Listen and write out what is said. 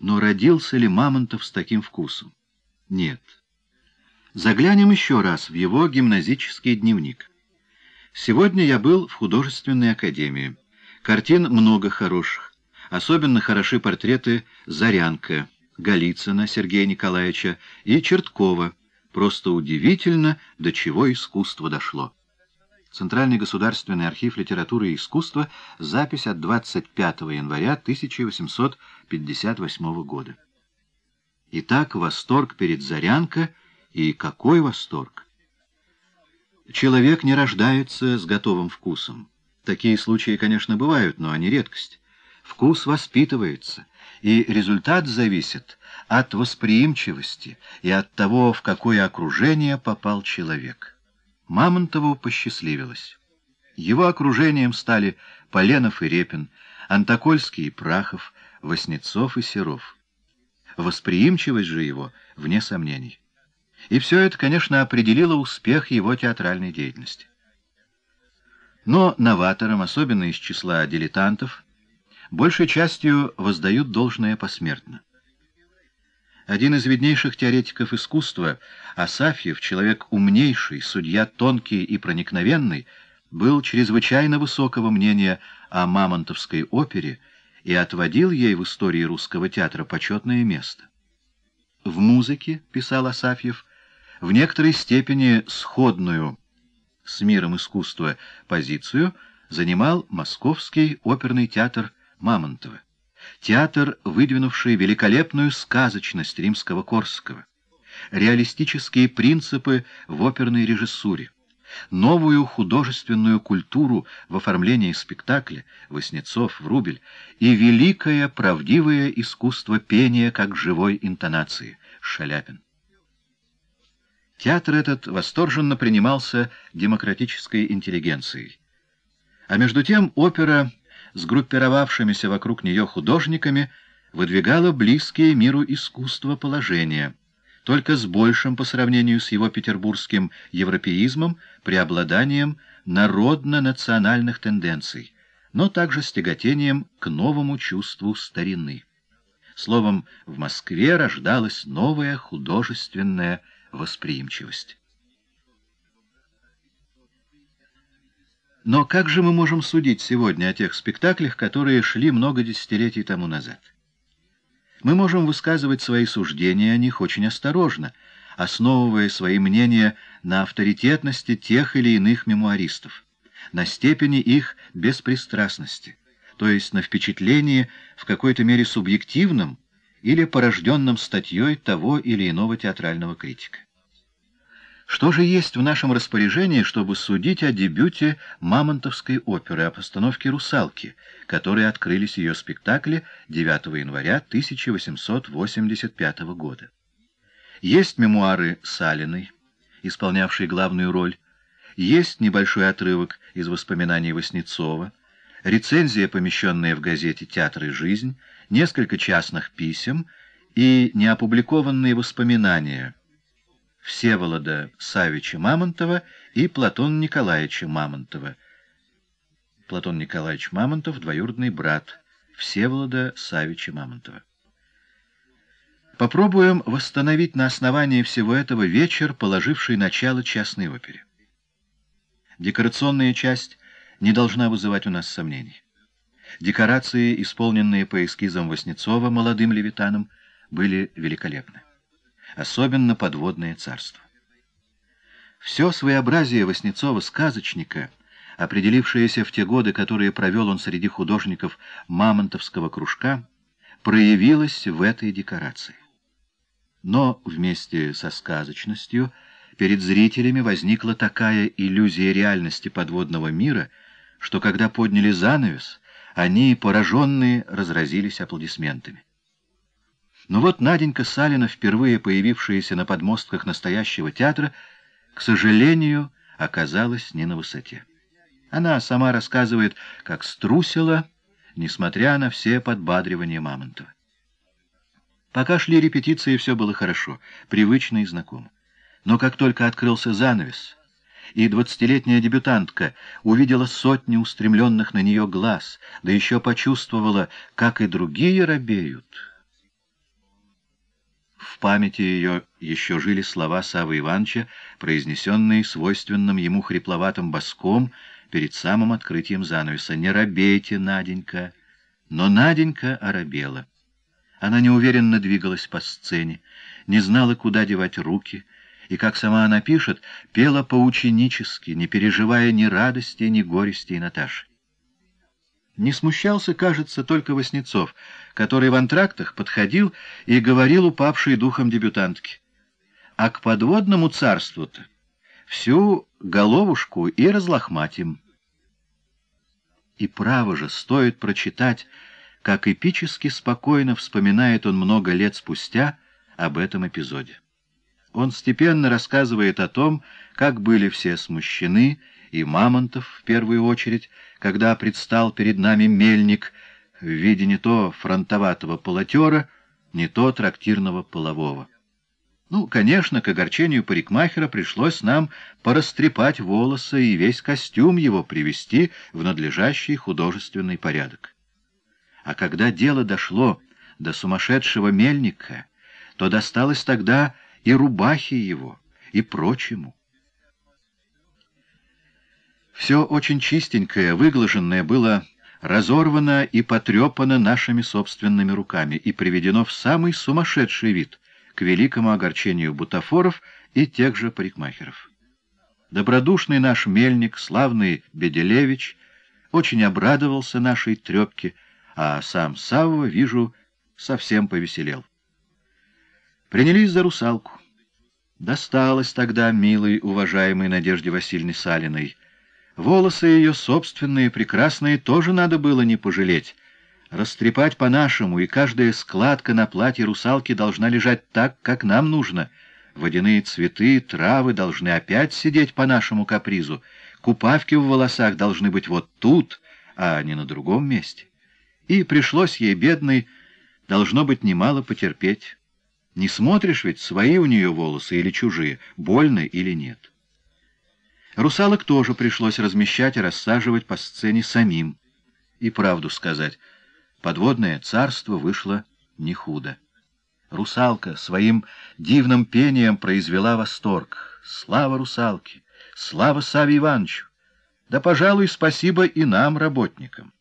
Но родился ли Мамонтов с таким вкусом? Нет. Заглянем еще раз в его гимназический дневник. Сегодня я был в художественной академии. Картин много хороших. Особенно хороши портреты Зарянка, Голицына Сергея Николаевича и Черткова. Просто удивительно, до чего искусство дошло. Центральный государственный архив литературы и искусства, запись от 25 января 1858 года. Итак, восторг перед Зарянко, и какой восторг! Человек не рождается с готовым вкусом. Такие случаи, конечно, бывают, но они редкость. Вкус воспитывается, и результат зависит от восприимчивости и от того, в какое окружение попал человек. Мамонтову посчастливилось. Его окружением стали Поленов и Репин, Антокольский и Прахов, Васнецов и Серов. Восприимчивость же его вне сомнений. И все это, конечно, определило успех его театральной деятельности. Но новаторам, особенно из числа дилетантов, большей частью воздают должное посмертно. Один из виднейших теоретиков искусства, Асафьев, человек умнейший, судья тонкий и проникновенный, был чрезвычайно высокого мнения о Мамонтовской опере и отводил ей в истории русского театра почетное место. В музыке, писал Асафьев, в некоторой степени сходную с миром искусства позицию занимал Московский оперный театр Мамонтова. Театр, выдвинувший великолепную сказочность римского Корсакова, реалистические принципы в оперной режиссуре, новую художественную культуру в оформлении спектакля Васнецов, Врубель и великое правдивое искусство пения как живой интонации Шаляпин. Театр этот восторженно принимался демократической интеллигенцией. А между тем опера с группировавшимися вокруг нее художниками выдвигала близкие миру искусства положения, только с большим по сравнению с его петербургским европеизмом преобладанием народно-национальных тенденций, но также с тяготением к новому чувству старины. Словом, в Москве рождалась новая художественная восприимчивость. Но как же мы можем судить сегодня о тех спектаклях, которые шли много десятилетий тому назад? Мы можем высказывать свои суждения о них очень осторожно, основывая свои мнения на авторитетности тех или иных мемуаристов, на степени их беспристрастности, то есть на впечатлении в какой-то мере субъективном или порожденном статьей того или иного театрального критика. Что же есть в нашем распоряжении, чтобы судить о дебюте Мамонтовской оперы, о постановке «Русалки», которые открылись ее спектакле 9 января 1885 года? Есть мемуары Салиной, исполнявшей главную роль, есть небольшой отрывок из воспоминаний Васнецова, рецензия, помещенная в газете «Театр и жизнь», несколько частных писем и неопубликованные воспоминания – Всеволода Савича Мамонтова и Платона Николаевича Мамонтова. Платон Николаевич Мамонтов, двоюродный брат Всеволода Савича Мамонтова. Попробуем восстановить на основании всего этого вечер, положивший начало частной опере. Декорационная часть не должна вызывать у нас сомнений. Декорации, исполненные по эскизам Васнецова молодым левитаном, были великолепны особенно подводное царство. Все своеобразие Васнецова-сказочника, определившееся в те годы, которые провел он среди художников Мамонтовского кружка, проявилось в этой декорации. Но вместе со сказочностью перед зрителями возникла такая иллюзия реальности подводного мира, что когда подняли занавес, они, пораженные, разразились аплодисментами. Но вот Наденька Салина, впервые появившаяся на подмостках настоящего театра, к сожалению, оказалась не на высоте. Она сама рассказывает, как струсила, несмотря на все подбадривания Мамонтова. Пока шли репетиции, все было хорошо, привычно и знакомо. Но как только открылся занавес, и двадцатилетняя дебютантка увидела сотни устремленных на нее глаз, да еще почувствовала, как и другие робеют — в памяти ее еще жили слова Савы Ивановича, произнесенные свойственным ему хрипловатым боском перед самым открытием занавеса. «Не робейте, Наденька!» Но Наденька оробела. Она неуверенно двигалась по сцене, не знала, куда девать руки, и, как сама она пишет, пела поученически, не переживая ни радости, ни горести Наташи. Не смущался, кажется, только Васнецов, который в антрактах подходил и говорил упавшей духом дебютантке. А к подводному царству-то всю головушку и разлохматим. И право же, стоит прочитать, как эпически спокойно вспоминает он много лет спустя об этом эпизоде. Он степенно рассказывает о том, как были все смущены, и Мамонтов в первую очередь, когда предстал перед нами мельник в виде не то фронтоватого полотера, не то трактирного полового. Ну, конечно, к огорчению парикмахера пришлось нам порастрепать волосы и весь костюм его привести в надлежащий художественный порядок. А когда дело дошло до сумасшедшего мельника, то досталось тогда и рубахе его, и прочему. Все очень чистенькое, выглаженное было разорвано и потрепано нашими собственными руками и приведено в самый сумасшедший вид — к великому огорчению бутафоров и тех же парикмахеров. Добродушный наш мельник, славный Беделевич, очень обрадовался нашей трепке, а сам Савва, вижу, совсем повеселел. Принялись за русалку. Досталось тогда милой, уважаемой Надежде Васильевне Салиной. Волосы ее собственные, прекрасные, тоже надо было не пожалеть, растрепать по-нашему, и каждая складка на платье русалки должна лежать так, как нам нужно. Водяные цветы, травы должны опять сидеть по нашему капризу. Купавки в волосах должны быть вот тут, а не на другом месте. И пришлось ей, бедной, должно быть немало потерпеть. Не смотришь ведь, свои у нее волосы или чужие, больно или нет. Русалок тоже пришлось размещать и рассаживать по сцене самим. И правду сказать — Подводное царство вышло не худо. Русалка своим дивным пением произвела восторг. Слава русалке! Слава Саве Ивановичу! Да, пожалуй, спасибо и нам, работникам.